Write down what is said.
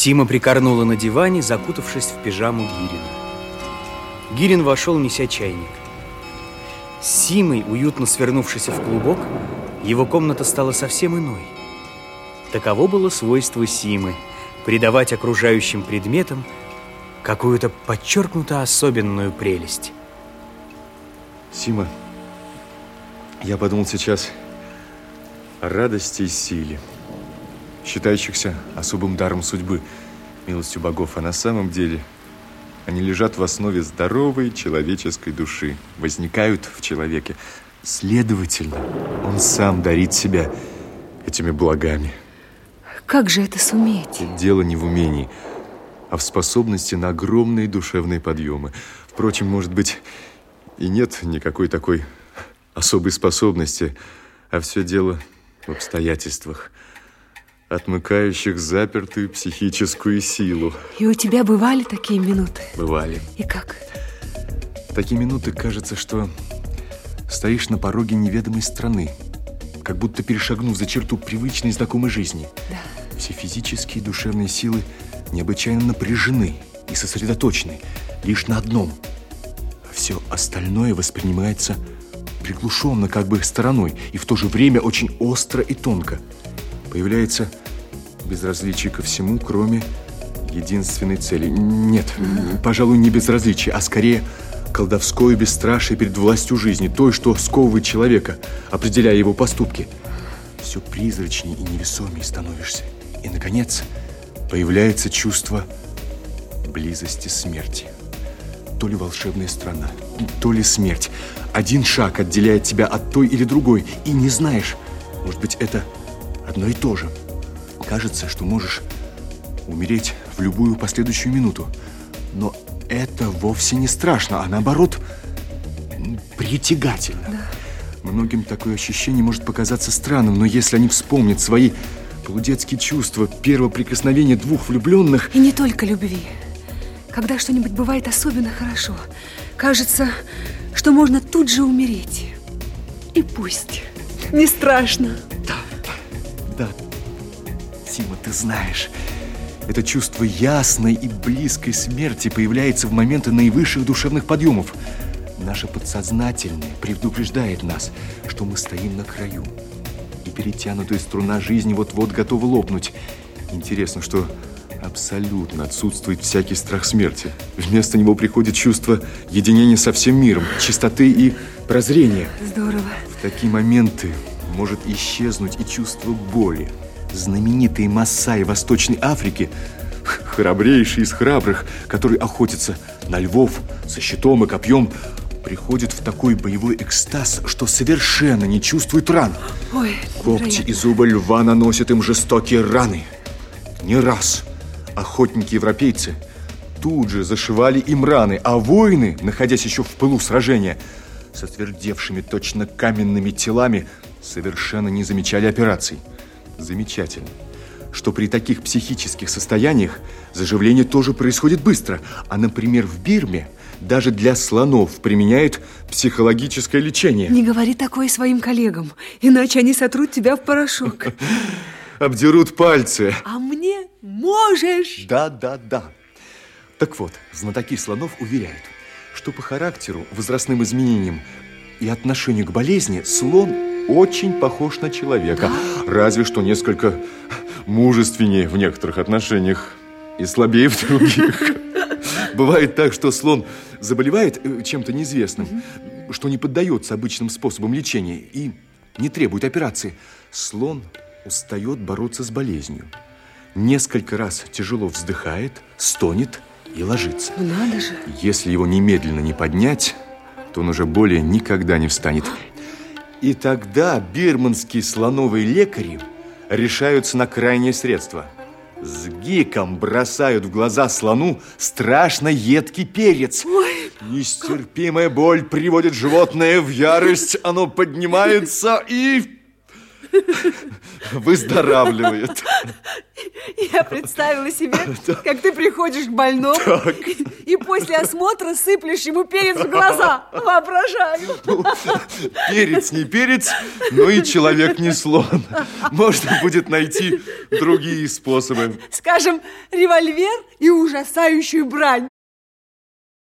Сима прикорнула на диване, закутавшись в пижаму Гирина. Гирин вошел, неся чайник. С Симой, уютно свернувшись в клубок, его комната стала совсем иной. Таково было свойство Симы – придавать окружающим предметам какую-то подчеркнуто особенную прелесть. Сима, я подумал сейчас о радости и силе, считающихся особым даром судьбы, милостью богов, а на самом деле они лежат в основе здоровой человеческой души, возникают в человеке. Следовательно, он сам дарит себя этими благами. Как же это суметь? Дело не в умении, а в способности на огромные душевные подъемы. Впрочем, может быть, и нет никакой такой особой способности, а все дело в обстоятельствах, отмыкающих запертую психическую силу. И у тебя бывали такие минуты? Бывали. И как? В такие минуты кажется, что стоишь на пороге неведомой страны, как будто перешагнув за черту привычной знакомой жизни. Да. Все физические и душевные силы необычайно напряжены и сосредоточены лишь на одном. А все остальное воспринимается приглушенно, как бы стороной, и в то же время очень остро и тонко. Появляется безразличие ко всему, кроме единственной цели. Нет, пожалуй, не безразличие, а скорее колдовское бесстрашие перед властью жизни, той, что сковывает человека, определяя его поступки. Все призрачнее и невесомее становишься. И, наконец, появляется чувство близости смерти. То ли волшебная страна, то ли смерть. Один шаг отделяет тебя от той или другой, и не знаешь, может быть, это одно и то же. Кажется, что можешь умереть в любую последующую минуту. Но это вовсе не страшно, а наоборот притягательно. Да. Многим такое ощущение может показаться странным, но если они вспомнят свои полудетские чувства, первого прикосновения двух влюбленных... И не только любви. Когда что-нибудь бывает особенно хорошо, кажется, что можно тут же умереть. И пусть. Не страшно. Сима, ты знаешь, это чувство ясной и близкой смерти появляется в моменты наивысших душевных подъемов. Наше подсознательное предупреждает нас, что мы стоим на краю. И перетянутая струна жизни вот-вот готова лопнуть. Интересно, что абсолютно отсутствует всякий страх смерти. Вместо него приходит чувство единения со всем миром, чистоты и прозрения. Здорово. В такие моменты может исчезнуть и чувство боли. Знаменитые Массаи Восточной Африки, храбрейший из храбрых, который охотится на львов со щитом и копьем, приходит в такой боевой экстаз, что совершенно не чувствует ран. Ой, Когти и зубы льва наносят им жестокие раны. Не раз охотники-европейцы тут же зашивали им раны, а воины, находясь еще в пылу сражения, со твердевшими точно каменными телами, совершенно не замечали операций. Замечательно, что при таких психических состояниях заживление тоже происходит быстро. А, например, в Бирме даже для слонов применяют психологическое лечение. Не говори такое своим коллегам, иначе они сотрут тебя в порошок. Обдерут пальцы. А мне можешь. Да, да, да. Так вот, знатоки слонов уверяют, что по характеру, возрастным изменениям и отношению к болезни слон очень похож на человека, разве что несколько мужественнее в некоторых отношениях и слабее в других. Бывает так, что слон заболевает э, чем-то неизвестным, что не поддается обычным способам лечения и не требует операции. Слон устает бороться с болезнью. Несколько раз тяжело вздыхает, стонет и ложится. Надо же. Если его немедленно не поднять, то он уже более никогда не встанет. И тогда бирманские слоновые лекари решаются на крайнее средство. С гиком бросают в глаза слону страшно едкий перец. Ой, Нестерпимая боль приводит животное в ярость. Оно поднимается и... выздоравливает. Я представила себе, как ты приходишь к больному и после осмотра сыплешь ему перец в глаза. Воображаю. Ну, перец не перец, но и человек не слон. Можно будет найти другие способы. Скажем, револьвер и ужасающую брань.